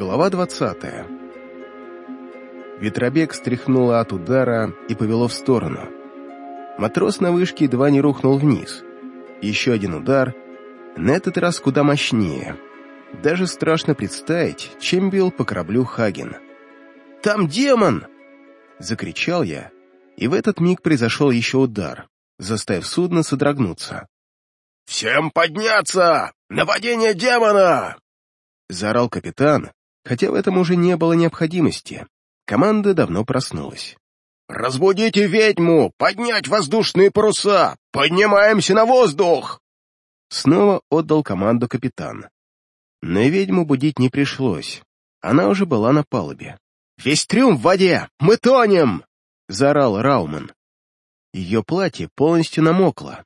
Глава двадцатая. Ветробег стряхнуло от удара и повело в сторону. Матрос на вышке едва не рухнул вниз. Еще один удар, на этот раз куда мощнее. Даже страшно представить, чем бил по кораблю Хаген. «Там демон!» — закричал я, и в этот миг произошел еще удар, заставив судно содрогнуться. «Всем подняться! Нападение демона!» — заорал капитан, хотя в этом уже не было необходимости. Команда давно проснулась. «Разбудите ведьму! Поднять воздушные паруса! Поднимаемся на воздух!» Снова отдал команду капитан. Но ведьму будить не пришлось. Она уже была на палубе. «Весь трюм в воде! Мы тонем!» — заорал Рауман. Ее платье полностью намокло,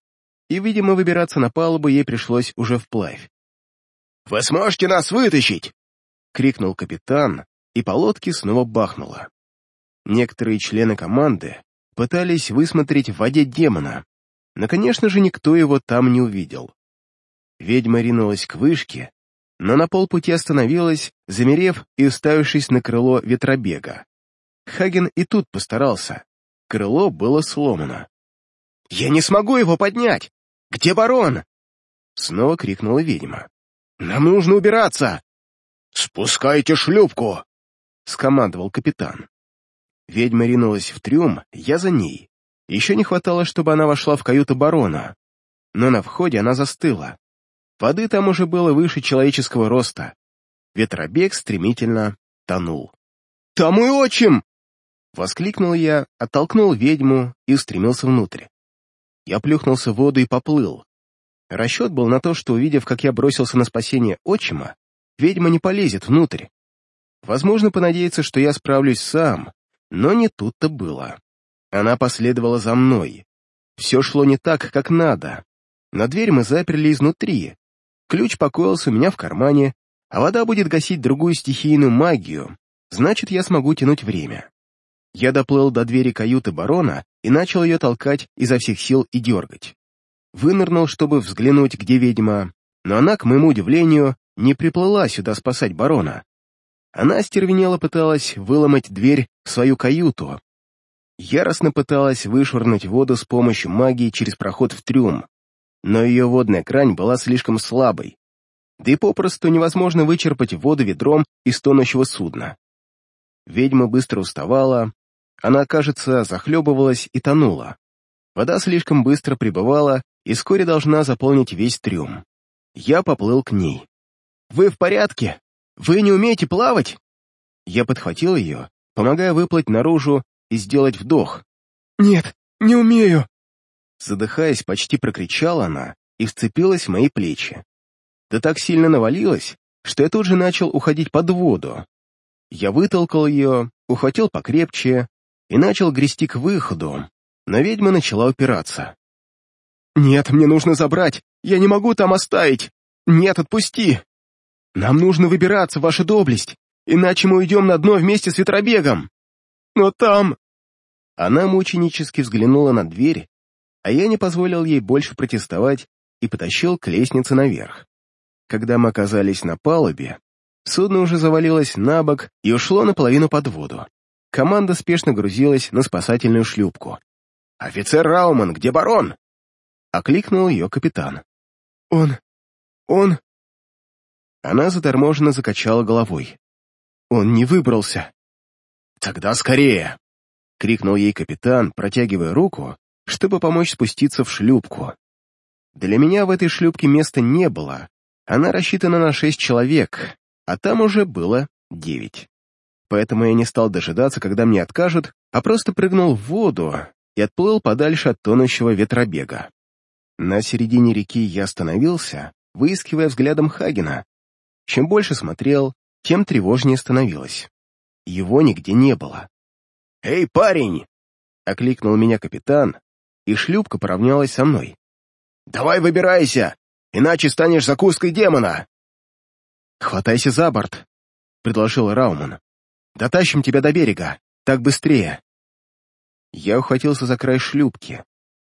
и, видимо, выбираться на палубу ей пришлось уже вплавь. «Вы сможете нас вытащить?» — крикнул капитан, и по лодке снова бахнуло. Некоторые члены команды пытались высмотреть в воде демона, но, конечно же, никто его там не увидел. Ведьма ринулась к вышке, но на полпути остановилась, замерев и уставившись на крыло ветробега. Хаген и тут постарался. Крыло было сломано. «Я не смогу его поднять! Где барон?» Снова крикнула ведьма. «Нам нужно убираться!» «Спускайте шлюпку!» — скомандовал капитан. Ведьма ринулась в трюм, я за ней. Еще не хватало, чтобы она вошла в каюту барона. Но на входе она застыла. Воды там уже было выше человеческого роста. Ветробег стремительно тонул. «Там и отчим!» Воскликнул я, оттолкнул ведьму и устремился внутрь. Я плюхнулся в воду и поплыл. Расчет был на то, что, увидев, как я бросился на спасение отчима, ведьма не полезет внутрь. Возможно, понадеяться, что я справлюсь сам, но не тут-то было. Она последовала за мной. Все шло не так, как надо. На дверь мы заперли изнутри. Ключ покоился у меня в кармане, а вода будет гасить другую стихийную магию, значит, я смогу тянуть время. Я доплыл до двери каюты барона и начал ее толкать изо всех сил и дергать. Вынырнул, чтобы взглянуть, где ведьма, но она, к моему удивлению, не приплыла сюда спасать барона. Она остервенело пыталась выломать дверь в свою каюту. Яростно пыталась вышвырнуть воду с помощью магии через проход в трюм, но ее водная крань была слишком слабой, да и попросту невозможно вычерпать воду ведром из тонущего судна. Ведьма быстро уставала, она, кажется, захлебывалась и тонула. Вода слишком быстро прибывала и вскоре должна заполнить весь трюм. Я поплыл к ней. «Вы в порядке? Вы не умеете плавать?» Я подхватил ее, помогая выплыть наружу и сделать вдох. «Нет, не умею!» Задыхаясь, почти прокричала она и вцепилась в мои плечи. Да так сильно навалилась, что я тут же начал уходить под воду. Я вытолкал ее, ухватил покрепче и начал грести к выходу, но ведьма начала упираться. «Нет, мне нужно забрать! Я не могу там оставить! Нет, отпусти! Нам нужно выбираться, ваша доблесть, иначе мы уйдем на дно вместе с ветробегом! Но там...» Она мученически взглянула на дверь, а я не позволил ей больше протестовать и потащил к лестнице наверх. Когда мы оказались на палубе, судно уже завалилось на бок и ушло наполовину под воду. Команда спешно грузилась на спасательную шлюпку. «Офицер Рауман, где барон?» — окликнул ее капитан. «Он... он...» Она заторможенно закачала головой. «Он не выбрался». «Тогда скорее!» — крикнул ей капитан, протягивая руку, чтобы помочь спуститься в шлюпку. Для меня в этой шлюпке места не было, она рассчитана на шесть человек, а там уже было девять. Поэтому я не стал дожидаться, когда мне откажут, а просто прыгнул в воду и отплыл подальше от тонущего ветробега. На середине реки я остановился, выискивая взглядом Хагена. Чем больше смотрел, тем тревожнее становилось. Его нигде не было. «Эй, парень!» — окликнул меня капитан, и шлюпка поравнялась со мной. «Давай выбирайся, иначе станешь закуской демона!» «Хватайся за борт», — предложил Рауман. «Дотащим тебя до берега, так быстрее». Я ухватился за край шлюпки,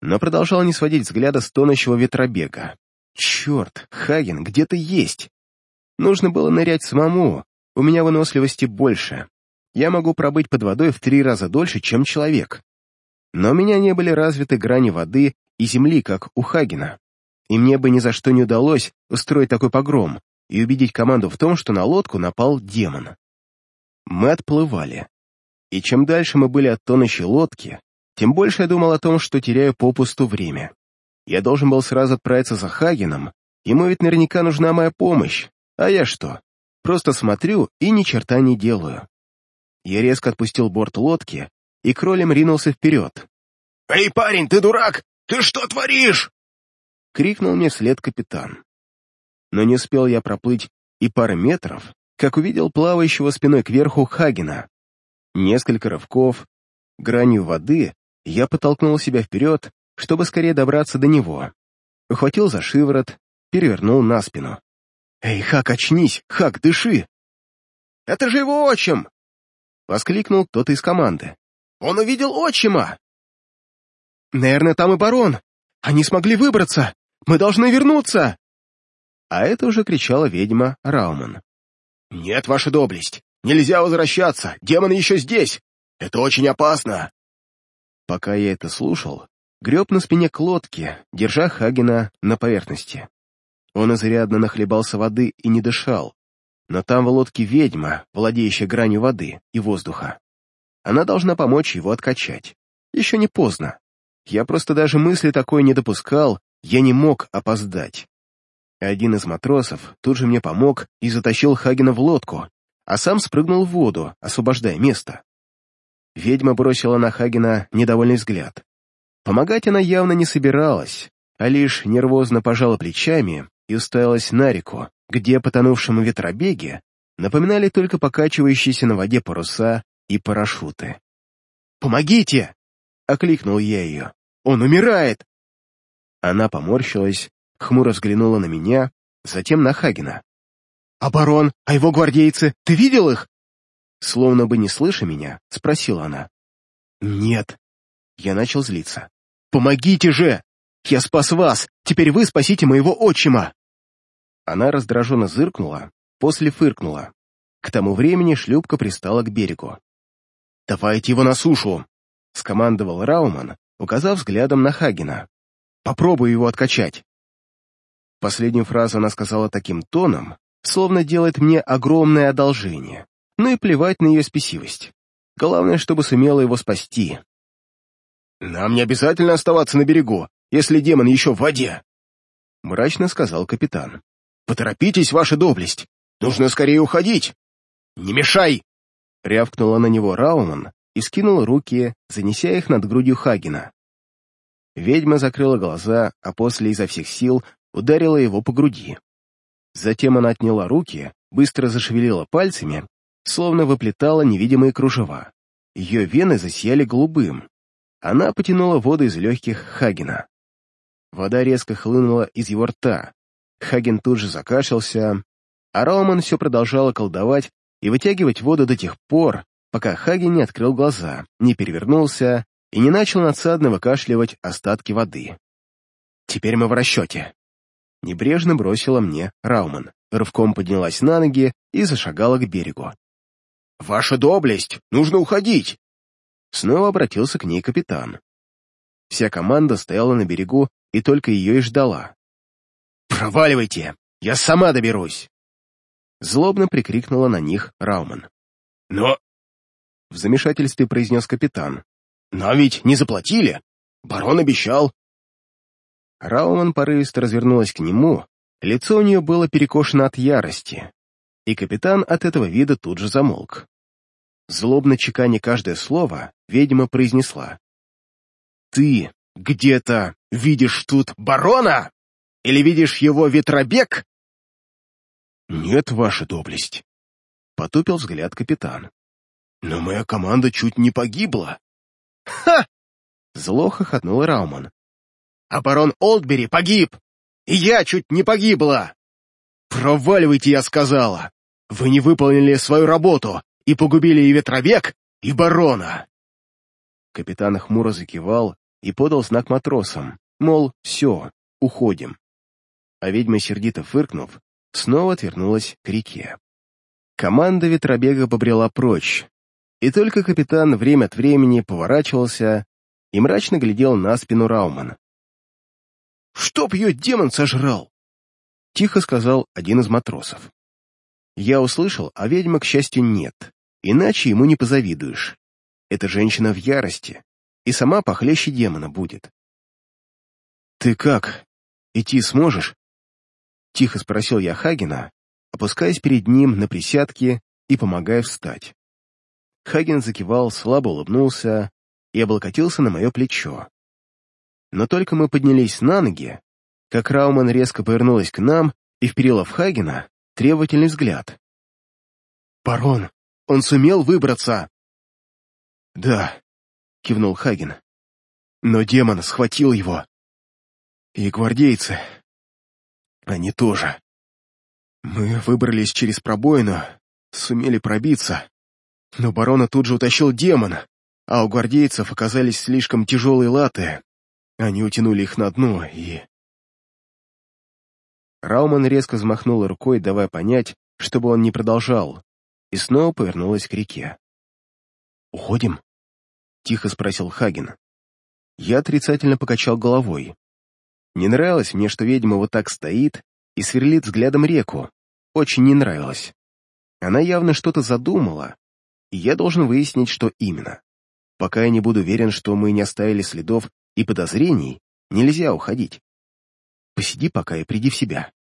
но продолжал не сводить взгляда с тонущего ветробега. «Черт, Хаген, где ты есть?» Нужно было нырять самому, у меня выносливости больше. Я могу пробыть под водой в три раза дольше, чем человек. Но у меня не были развиты грани воды и земли, как у Хагена. И мне бы ни за что не удалось устроить такой погром и убедить команду в том, что на лодку напал демон. Мы отплывали. И чем дальше мы были от тонущей лодки, тем больше я думал о том, что теряю попусту время. Я должен был сразу отправиться за Хагеном, ему ведь наверняка нужна моя помощь, а я что? Просто смотрю и ни черта не делаю. Я резко отпустил борт лодки и кролем ринулся вперед. «Эй, парень, ты дурак! Ты что творишь?» — крикнул мне вслед капитан. Но не успел я проплыть и пары метров, как увидел плавающего спиной кверху Хагена. Несколько рывков, гранью воды, я подтолкнул себя вперед, чтобы скорее добраться до него. Ухватил за шиворот, перевернул на спину. «Эй, Хак, очнись! Хак, дыши!» «Это же его отчим!» — воскликнул кто-то из команды. «Он увидел отчима!» «Наверное, там и барон! Они смогли выбраться! Мы должны вернуться!» А это уже кричала ведьма Рауман. «Нет, ваша доблесть! Нельзя возвращаться! Демон еще здесь! Это очень опасно!» Пока я это слушал, греб на спине к лодке, держа Хагена на поверхности. Он изрядно нахлебался воды и не дышал, но там в лодке ведьма, владеющая гранью воды и воздуха. Она должна помочь его откачать. Еще не поздно. Я просто даже мысли такой не допускал, я не мог опоздать. Один из матросов тут же мне помог и затащил Хагена в лодку, а сам спрыгнул в воду, освобождая место. Ведьма бросила на Хагена недовольный взгляд. Помогать она явно не собиралась, а лишь нервозно пожала плечами и уставилась на реку, где потонувшему ветробеге напоминали только покачивающиеся на воде паруса и парашюты. «Помогите!» — окликнул я ее. «Он умирает!» Она поморщилась, хмуро взглянула на меня, затем на Хагена. «А барон, а его гвардейцы, ты видел их?» Словно бы не слыша меня, спросила она. «Нет». Я начал злиться. «Помогите же! Я спас вас! Теперь вы спасите моего отчима!» Она раздраженно зыркнула, после фыркнула. К тому времени шлюпка пристала к берегу. «Давайте его на сушу!» — скомандовал Рауман, указав взглядом на Хагена. «Попробую его откачать!» Последнюю фразу она сказала таким тоном, словно делает мне огромное одолжение, ну и плевать на ее спесивость. Главное, чтобы сумела его спасти. «Нам не обязательно оставаться на берегу, если демон еще в воде», — мрачно сказал капитан. «Поторопитесь, ваша доблесть! Нужно скорее уходить! Не мешай!» Рявкнула на него Рауман и скинула руки, занеся их над грудью Хагена. Ведьма закрыла глаза, а после изо всех сил ударила его по груди. Затем она отняла руки, быстро зашевелила пальцами, словно выплетала невидимые кружева. Ее вены засияли голубым. Она потянула воду из легких Хагена. Вода резко хлынула из его рта. Хаген тут же закашлялся, а Роман все продолжала колдовать и вытягивать воду до тех пор, пока Хаген не открыл глаза, не перевернулся и не начал надсадно выкашливать остатки воды. «Теперь мы в расчете», Небрежно бросила мне Рауман, рывком поднялась на ноги и зашагала к берегу. «Ваша доблесть! Нужно уходить!» Снова обратился к ней капитан. Вся команда стояла на берегу и только ее и ждала. «Проваливайте! Я сама доберусь!» Злобно прикрикнула на них Рауман. «Но...» В замешательстве произнес капитан. «Нам ведь не заплатили! Барон обещал, Рауман порывисто развернулась к нему, лицо у нее было перекошено от ярости, и капитан от этого вида тут же замолк. Злобно чеканя каждое слово, ведьма произнесла. «Ты где-то видишь тут барона? Или видишь его ветробег?» «Нет, ваша доблесть», — потупил взгляд капитан. «Но моя команда чуть не погибла». «Ха!» — зло хохотнул Рауман а барон Олдбери погиб, и я чуть не погибла. Проваливайте, я сказала. Вы не выполнили свою работу и погубили и ветровек, и барона. Капитан хмуро закивал и подал знак матросам, мол, все, уходим. А ведьма, сердито фыркнув, снова отвернулась к реке. Команда ветробега побрела прочь, и только капитан время от времени поворачивался и мрачно глядел на спину Рауман. «Чтоб ее демон сожрал!» — тихо сказал один из матросов. Я услышал, а ведьма, к счастью, нет, иначе ему не позавидуешь. Эта женщина в ярости, и сама похлеще демона будет. «Ты как? Идти сможешь?» Тихо спросил я Хагена, опускаясь перед ним на присядки и помогая встать. Хаген закивал, слабо улыбнулся и облокотился на мое плечо. Но только мы поднялись на ноги, как Рауман резко повернулась к нам и вперила в Хагена требовательный взгляд. «Барон, он сумел выбраться?» «Да», — кивнул Хаген. «Но демон схватил его. И гвардейцы. Они тоже. Мы выбрались через пробоину, сумели пробиться, но барона тут же утащил демон, а у гвардейцев оказались слишком тяжелые латы. Они утянули их на дно и... Рауман резко взмахнула рукой, давая понять, чтобы он не продолжал, и снова повернулась к реке. «Уходим?» — тихо спросил Хаген. Я отрицательно покачал головой. Не нравилось мне, что ведьма вот так стоит и сверлит взглядом реку. Очень не нравилось. Она явно что-то задумала, и я должен выяснить, что именно. Пока я не буду уверен, что мы не оставили следов и подозрений, нельзя уходить. Посиди пока и приди в себя.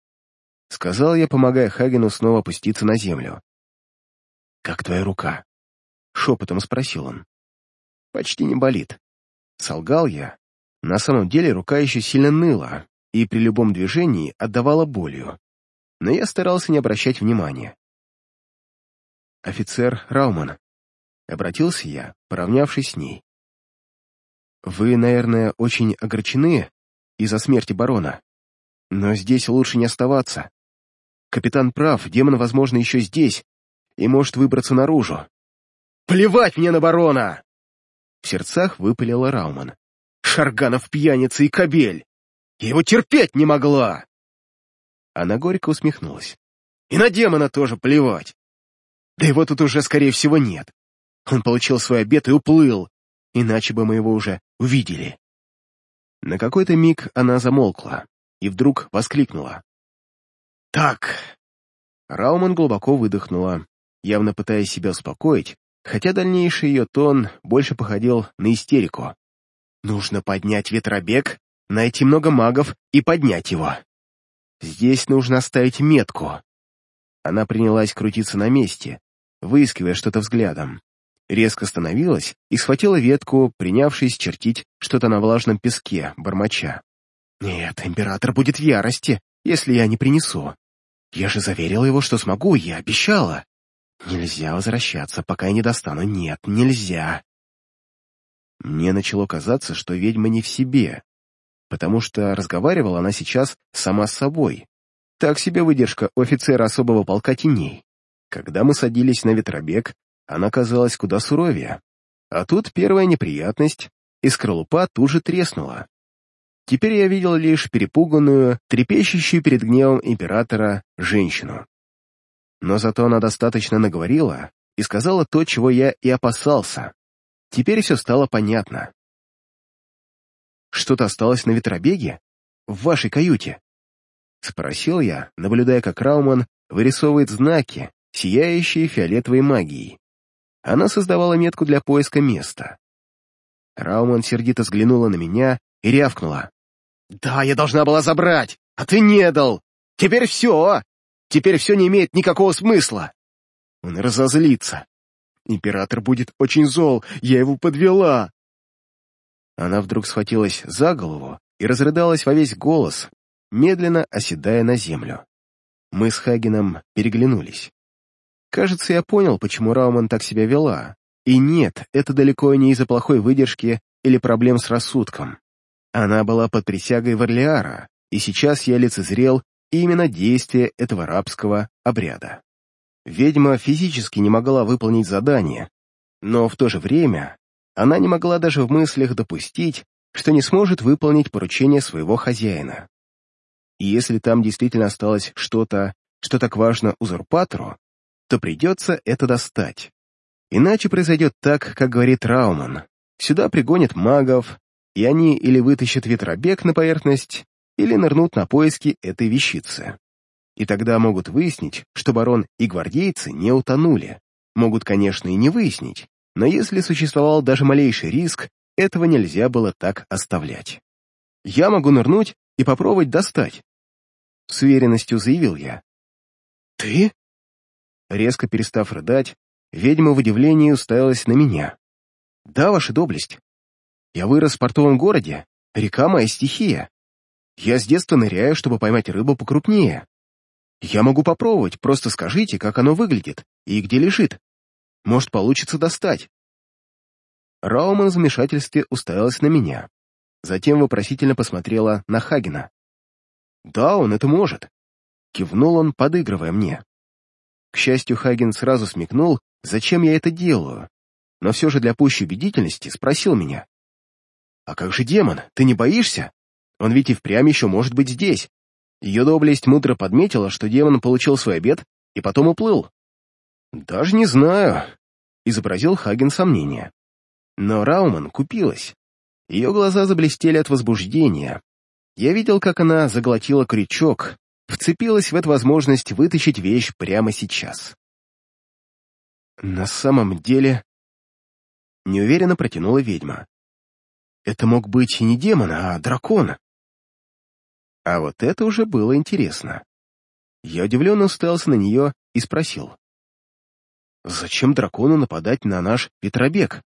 Сказал я, помогая Хагену снова опуститься на землю. «Как твоя рука?» Шепотом спросил он. «Почти не болит». Солгал я. На самом деле рука еще сильно ныла и при любом движении отдавала болью. Но я старался не обращать внимания. «Офицер Рауман», — обратился я, поравнявшись с ней. «Вы, наверное, очень огорчены из-за смерти барона, но здесь лучше не оставаться. Капитан прав, демон, возможно, еще здесь и может выбраться наружу. «Плевать мне на барона!» В сердцах выпалила Рауман. «Шарганов пьяница и кобель! Я его терпеть не могла!» Она горько усмехнулась. «И на демона тоже плевать! Да его тут уже, скорее всего, нет. Он получил свой обед и уплыл, иначе бы мы его уже увидели». На какой-то миг она замолкла и вдруг воскликнула. «Так!» Рауман глубоко выдохнула, явно пытаясь себя успокоить, хотя дальнейший ее тон больше походил на истерику. «Нужно поднять ветробег, найти много магов и поднять его. Здесь нужно оставить метку». Она принялась крутиться на месте, выискивая что-то взглядом. Резко остановилась и схватила ветку, принявшись чертить что-то на влажном песке, бормоча. «Нет, император будет в ярости, если я не принесу. Я же заверила его, что смогу, я обещала. Нельзя возвращаться, пока я не достану. Нет, нельзя. Мне начало казаться, что ведьма не в себе, потому что разговаривала она сейчас сама с собой. Так себе выдержка офицера особого полка теней. Когда мы садились на ветробег, она казалась куда суровее. А тут первая неприятность, и скорлупа тут же треснула. Теперь я видел лишь перепуганную, трепещущую перед гневом императора женщину. Но зато она достаточно наговорила и сказала то, чего я и опасался. Теперь все стало понятно. «Что-то осталось на ветробеге? В вашей каюте?» Спросил я, наблюдая, как Рауман вырисовывает знаки, сияющие фиолетовой магией. Она создавала метку для поиска места. Рауман сердито взглянула на меня и рявкнула. «Да, я должна была забрать, а ты не дал! Теперь все! Теперь все не имеет никакого смысла!» Он разозлится. Император будет очень зол, я его подвела. Она вдруг схватилась за голову и разрыдалась во весь голос, медленно оседая на землю. Мы с Хагеном переглянулись. Кажется, я понял, почему Рауман так себя вела. И нет, это далеко не из-за плохой выдержки или проблем с рассудком. Она была под присягой Варлиара, и сейчас я лицезрел именно действие этого рабского обряда. Ведьма физически не могла выполнить задание, но в то же время она не могла даже в мыслях допустить, что не сможет выполнить поручение своего хозяина. И если там действительно осталось что-то, что так важно узурпатору, то придется это достать. Иначе произойдет так, как говорит Рауман. Сюда пригонят магов, и они или вытащат ветробег на поверхность, или нырнут на поиски этой вещицы. И тогда могут выяснить, что барон и гвардейцы не утонули. Могут, конечно, и не выяснить, но если существовал даже малейший риск, этого нельзя было так оставлять. Я могу нырнуть и попробовать достать. С уверенностью заявил я. «Ты?» Резко перестав рыдать, ведьма в удивлении уставилась на меня. «Да, ваша доблесть. Я вырос в портовом городе, река моя стихия. Я с детства ныряю, чтобы поймать рыбу покрупнее. Я могу попробовать, просто скажите, как оно выглядит и где лежит. Может, получится достать». Рауман в замешательстве уставилась на меня. Затем вопросительно посмотрела на Хагена. «Да, он это может», — кивнул он, подыгрывая мне. К счастью, Хаген сразу смекнул, зачем я это делаю, но все же для пущей убедительности спросил меня. «А как же демон, ты не боишься? Он ведь и впрямь еще может быть здесь». Ее доблесть мудро подметила, что демон получил свой обед и потом уплыл. «Даже не знаю», — изобразил Хаген сомнение. Но Рауман купилась. Ее глаза заблестели от возбуждения. Я видел, как она заглотила крючок, вцепилась в эту возможность вытащить вещь прямо сейчас. На самом деле... Неуверенно протянула ведьма. Это мог быть не демон, а дракон. А вот это уже было интересно. Я удивленно уставился на нее и спросил. «Зачем дракону нападать на наш ветробег?»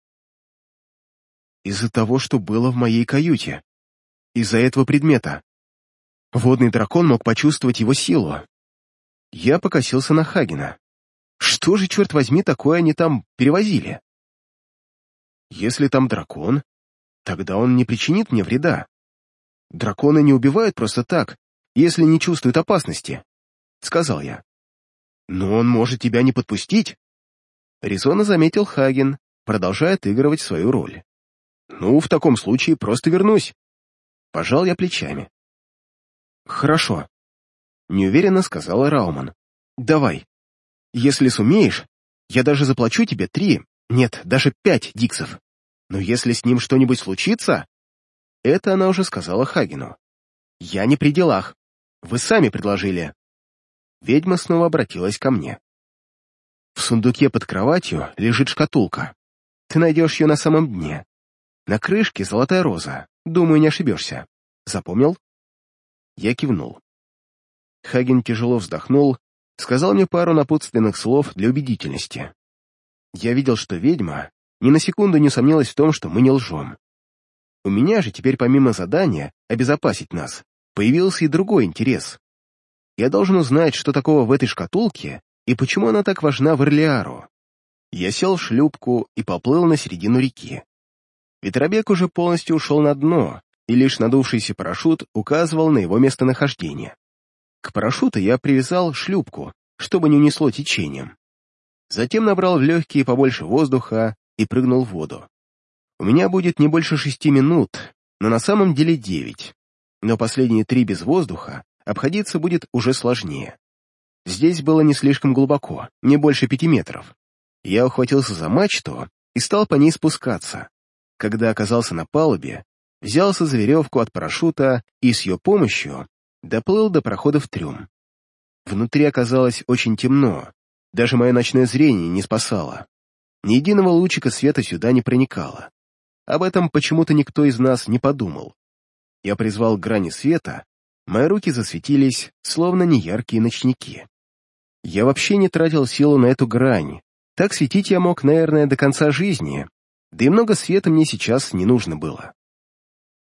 «Из-за того, что было в моей каюте. Из-за этого предмета. Водный дракон мог почувствовать его силу. Я покосился на Хагена. Что же, черт возьми, такое они там перевозили? Если там дракон, тогда он не причинит мне вреда. Драконы не убивают просто так, если не чувствуют опасности, — сказал я. Но он может тебя не подпустить. Резонно заметил Хаген, продолжая отыгрывать свою роль. Ну, в таком случае просто вернусь. Пожал я плечами. «Хорошо», — неуверенно сказала Рауман. «Давай. Если сумеешь, я даже заплачу тебе три, нет, даже пять диксов. Но если с ним что-нибудь случится...» Это она уже сказала Хагину. «Я не при делах. Вы сами предложили». Ведьма снова обратилась ко мне. «В сундуке под кроватью лежит шкатулка. Ты найдешь ее на самом дне. На крышке золотая роза. Думаю, не ошибешься. Запомнил?» Я кивнул. Хаген тяжело вздохнул, сказал мне пару напутственных слов для убедительности. Я видел, что ведьма ни на секунду не сомнилась в том, что мы не лжем. У меня же теперь помимо задания обезопасить нас, появился и другой интерес. Я должен узнать, что такого в этой шкатулке и почему она так важна в Эрлиару. Я сел в шлюпку и поплыл на середину реки. Ветробег уже полностью ушел на дно, и лишь надувшийся парашют указывал на его местонахождение. К парашюту я привязал шлюпку, чтобы не унесло течением. Затем набрал в легкие побольше воздуха и прыгнул в воду. У меня будет не больше шести минут, но на самом деле девять. Но последние три без воздуха обходиться будет уже сложнее. Здесь было не слишком глубоко, не больше пяти метров. Я ухватился за мачту и стал по ней спускаться. Когда оказался на палубе, взялся за веревку от парашюта и с ее помощью доплыл до прохода в трюм. Внутри оказалось очень темно, даже мое ночное зрение не спасало. Ни единого лучика света сюда не проникало. Об этом почему-то никто из нас не подумал. Я призвал грани света, мои руки засветились, словно неяркие ночники. Я вообще не тратил силу на эту грань. Так светить я мог, наверное, до конца жизни, да и много света мне сейчас не нужно было.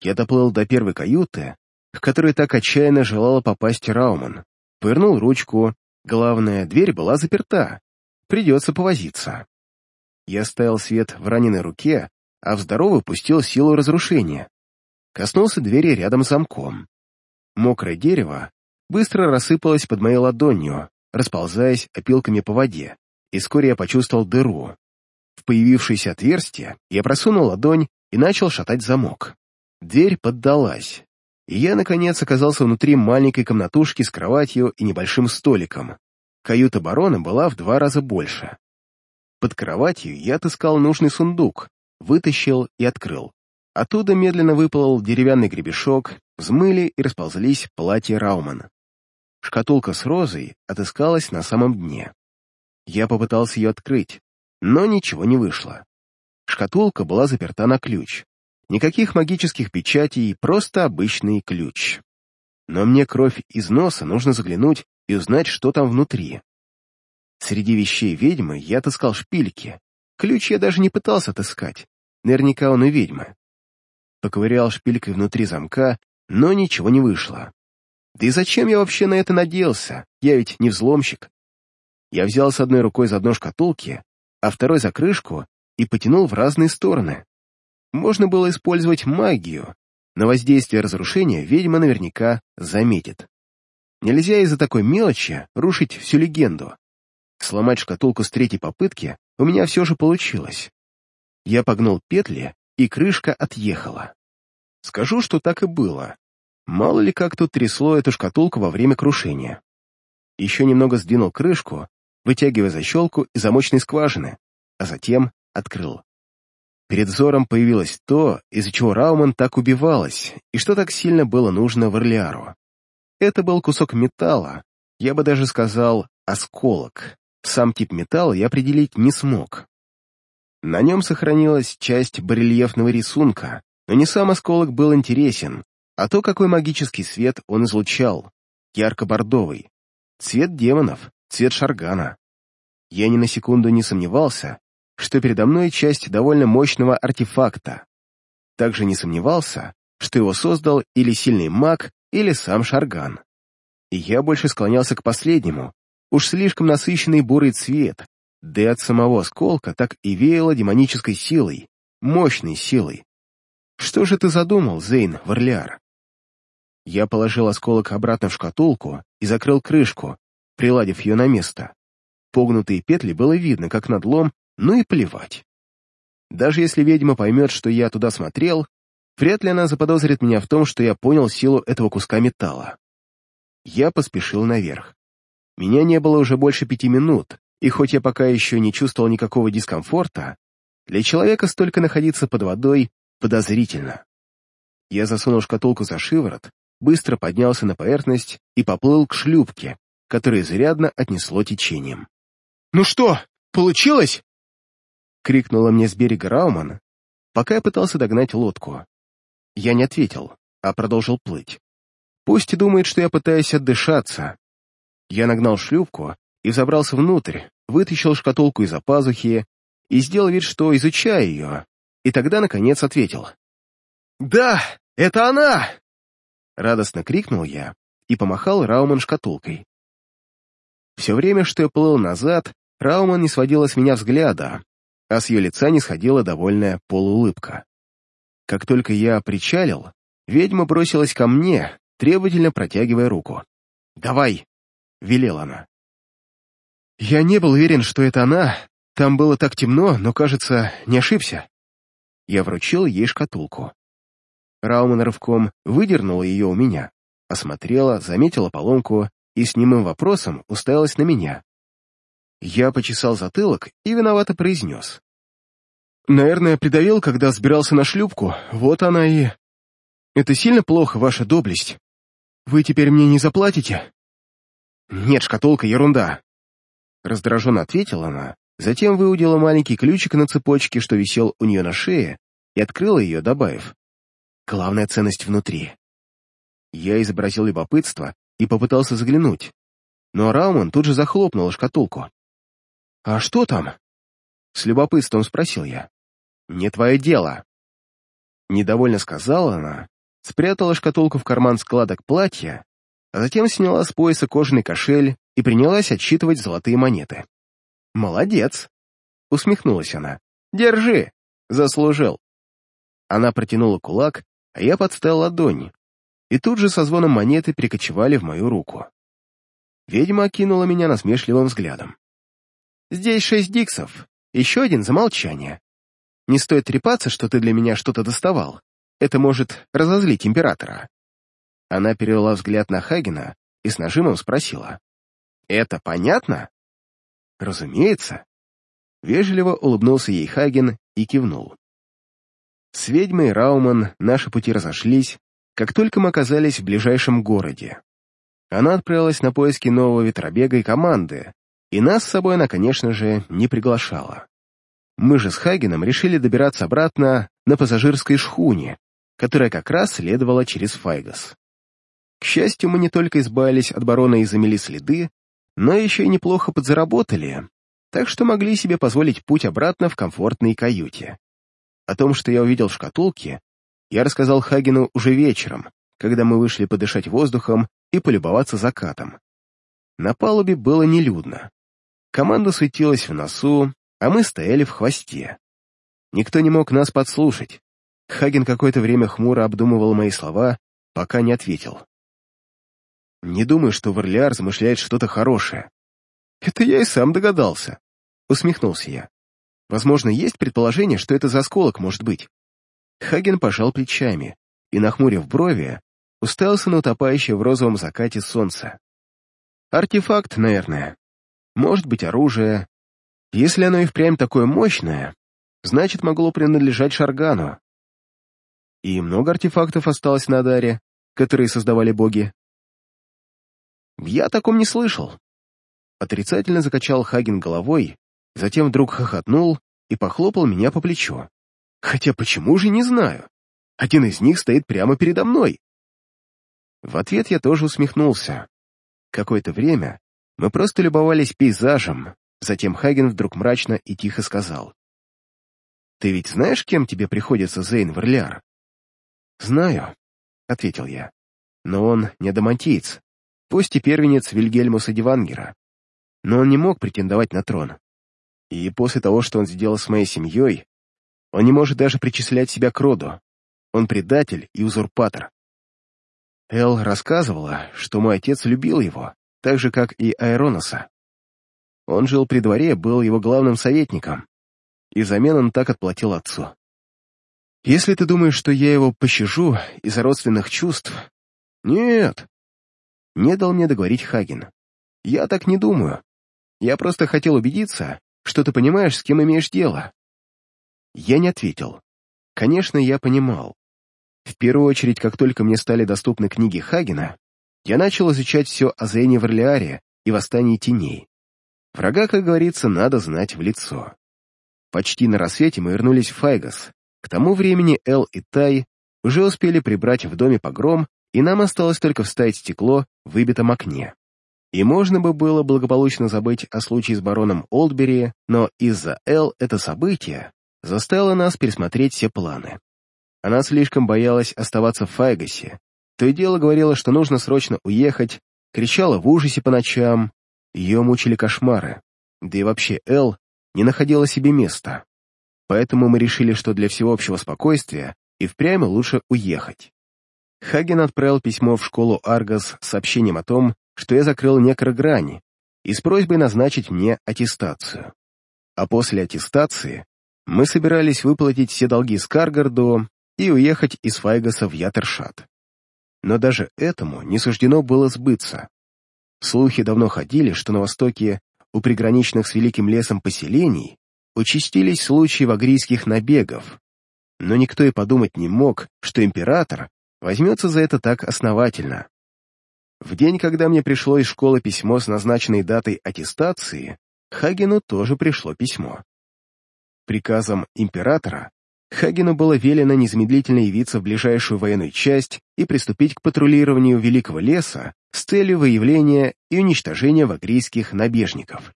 Я доплыл до первой каюты, в которой так отчаянно желала попасть Рауман. Повернул ручку, главное, дверь была заперта. Придется повозиться. Я ставил свет в раненой руке, а в здоровой пустил силу разрушения. Коснулся двери рядом с замком. Мокрое дерево быстро рассыпалось под моей ладонью, расползаясь опилками по воде, и вскоре я почувствовал дыру. В появившееся отверстие я просунул ладонь и начал шатать замок. Дверь поддалась, и я, наконец, оказался внутри маленькой комнатушки с кроватью и небольшим столиком. Каюта барона была в два раза больше. Под кроватью я отыскал нужный сундук, вытащил и открыл. Оттуда медленно выплыл деревянный гребешок, взмыли и расползлись платья Раумана. Шкатулка с розой отыскалась на самом дне. Я попытался ее открыть, но ничего не вышло. Шкатулка была заперта на ключ. Никаких магических печатей, просто обычный ключ. Но мне кровь из носа нужно заглянуть и узнать, что там внутри. Среди вещей ведьмы я отыскал шпильки. Ключ я даже не пытался отыскать. Наверняка он у ведьмы. Поковырял шпилькой внутри замка, но ничего не вышло. Да и зачем я вообще на это надеялся? Я ведь не взломщик. Я взял с одной рукой за дно шкатулки, а второй за крышку и потянул в разные стороны. Можно было использовать магию, но воздействие разрушения ведьма наверняка заметит. Нельзя из-за такой мелочи рушить всю легенду. Сломать шкатулку с третьей попытки у меня все же получилось. Я погнул петли, и крышка отъехала. Скажу, что так и было. Мало ли как тут трясло эту шкатулку во время крушения. Еще немного сдвинул крышку, вытягивая защелку из замочной скважины, а затем открыл. Перед взором появилось то, из-за чего Рауман так убивалась, и что так сильно было нужно Варлиару. Это был кусок металла, я бы даже сказал осколок. Сам тип металла я определить не смог. На нем сохранилась часть барельефного рисунка, но не сам осколок был интересен, а то, какой магический свет он излучал, ярко-бордовый. Цвет демонов, цвет шаргана. Я ни на секунду не сомневался, что передо мной часть довольно мощного артефакта. Также не сомневался, что его создал или сильный маг, или сам Шарган. И я больше склонялся к последнему, уж слишком насыщенный бурый цвет, да и от самого осколка так и веяло демонической силой, мощной силой. Что же ты задумал, Зейн Варлиар? Я положил осколок обратно в шкатулку и закрыл крышку, приладив ее на место. Погнутые петли было видно, как надлом, ну и плевать. Даже если ведьма поймет, что я туда смотрел, вряд ли она заподозрит меня в том, что я понял силу этого куска металла. Я поспешил наверх. Меня не было уже больше пяти минут, и хоть я пока еще не чувствовал никакого дискомфорта, для человека столько находиться под водой подозрительно. Я засунул шкатулку за шиворот, быстро поднялся на поверхность и поплыл к шлюпке, которая изрядно отнесло течением. «Ну что, получилось?» — крикнула мне с берега Рауман, пока я пытался догнать лодку. Я не ответил, а продолжил плыть. Пусть и думает, что я пытаюсь отдышаться, я нагнал шлюпку и забрался внутрь, вытащил шкатулку из-за пазухи и сделал вид, что изучаю ее, и тогда, наконец, ответил. «Да, это она!» Радостно крикнул я и помахал Рауман шкатулкой. Все время, что я плыл назад, Рауман не сводила с меня взгляда, а с ее лица не сходила довольная полуулыбка. Как только я причалил, ведьма бросилась ко мне, требовательно протягивая руку. «Давай, — велела она. Я не был уверен, что это она. Там было так темно, но, кажется, не ошибся. Я вручил ей шкатулку. Рауман рывком выдернула ее у меня, осмотрела, заметила поломку и с немым вопросом уставилась на меня. Я почесал затылок и виновато произнес. «Наверное, придавил, когда сбирался на шлюпку. Вот она и... Это сильно плохо, ваша доблесть. Вы теперь мне не заплатите?» «Нет, шкатулка — ерунда!» Раздраженно ответила она, затем выудила маленький ключик на цепочке, что висел у нее на шее, и открыла ее, добавив. «Главная ценность внутри». Я изобразил любопытство и попытался заглянуть, но Рауман тут же захлопнул шкатулку. «А что там?» С любопытством спросил я. «Не твое дело». Недовольно сказала она, спрятала шкатулку в карман складок платья а затем сняла с пояса кожаный кошель и принялась отсчитывать золотые монеты. «Молодец!» — усмехнулась она. «Держи! Заслужил!» Она протянула кулак, а я подставил ладонь, и тут же со звоном монеты перекочевали в мою руку. Ведьма окинула меня насмешливым взглядом. «Здесь шесть диксов, еще один за молчание. Не стоит трепаться, что ты для меня что-то доставал. Это может разозлить императора». Она перевела взгляд на Хагена и с нажимом спросила. Это понятно? Разумеется. Вежливо улыбнулся ей Хаген и кивнул. С ведьмой Рауман наши пути разошлись, как только мы оказались в ближайшем городе. Она отправилась на поиски нового ветробега и команды, и нас с собой она, конечно же, не приглашала. Мы же с Хагеном решили добираться обратно на пассажирской шхуне, которая как раз следовала через Файгас. К счастью, мы не только избавились от барона и замели следы, но еще и неплохо подзаработали, так что могли себе позволить путь обратно в комфортной каюте. О том, что я увидел в шкатулке, я рассказал Хагену уже вечером, когда мы вышли подышать воздухом и полюбоваться закатом. На палубе было нелюдно. Команда светилась в носу, а мы стояли в хвосте. Никто не мог нас подслушать. Хаген какое-то время хмуро обдумывал мои слова, пока не ответил. «Не думаю, что Варлиар замышляет что-то хорошее». «Это я и сам догадался», — усмехнулся я. «Возможно, есть предположение, что это за осколок может быть». Хаген пожал плечами и, нахмурив брови, уставился на утопающее в розовом закате солнце. «Артефакт, наверное. Может быть, оружие, если оно и впрямь такое мощное, значит, могло принадлежать Шаргану. И много артефактов осталось на Даре, которые создавали боги. Я о таком не слышал. Отрицательно закачал Хаген головой, затем вдруг хохотнул и похлопал меня по плечу. Хотя почему же не знаю? Один из них стоит прямо передо мной. В ответ я тоже усмехнулся. Какое-то время мы просто любовались пейзажем, Затем Хаген вдруг мрачно и тихо сказал. «Ты ведь знаешь, кем тебе приходится Зейн Верляр?» «Знаю», — ответил я. «Но он не адамантиец, пусть и первенец Вильгельмуса Дивангера. Но он не мог претендовать на трон. И после того, что он сделал с моей семьей, он не может даже причислять себя к роду. Он предатель и узурпатор. Эл рассказывала, что мой отец любил его, так же, как и Айроноса. Он жил при дворе, был его главным советником, и взамен он так отплатил отцу. Если ты думаешь, что я его пощажу из-за родственных чувств... Нет. Не дал мне договорить Хаген. Я так не думаю. Я просто хотел убедиться, что ты понимаешь, с кем имеешь дело. Я не ответил. Конечно, я понимал. В первую очередь, как только мне стали доступны книги Хагена, я начал изучать все о Зене Варлиаре и Восстании Теней. Врага, как говорится, надо знать в лицо. Почти на рассвете мы вернулись в Файгас. К тому времени Эл и Тай уже успели прибрать в доме погром, и нам осталось только вставить стекло в выбитом окне. И можно бы было благополучно забыть о случае с бароном Олдбери, но из-за Эл это событие заставило нас пересмотреть все планы. Она слишком боялась оставаться в Файгасе, то и дело говорила, что нужно срочно уехать, кричала в ужасе по ночам, ее мучили кошмары, да и вообще Эл не находила себе места. Поэтому мы решили, что для всеобщего спокойствия и впрямь лучше уехать. Хаген отправил письмо в школу Аргас с сообщением о том, что я закрыл некрограни, и с просьбой назначить мне аттестацию. А после аттестации мы собирались выплатить все долги Скаргарду и уехать из Файгаса в Ятершат. Но даже этому не суждено было сбыться. Слухи давно ходили, что на востоке, у приграничных с Великим лесом поселений, участились случаи вагрийских набегов, но никто и подумать не мог, что император возьмется за это так основательно. В день, когда мне пришло из школы письмо с назначенной датой аттестации, Хагену тоже пришло письмо. Приказом императора Хагену было велено незамедлительно явиться в ближайшую военную часть и приступить к патрулированию Великого леса с целью выявления и уничтожения вагрийских набежников.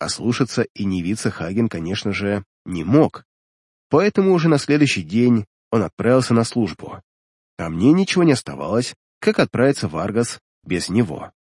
А слушаться и не явиться Хаген, конечно же, не мог. Поэтому уже на следующий день он отправился на службу. А мне ничего не оставалось, как отправиться в Аргас без него.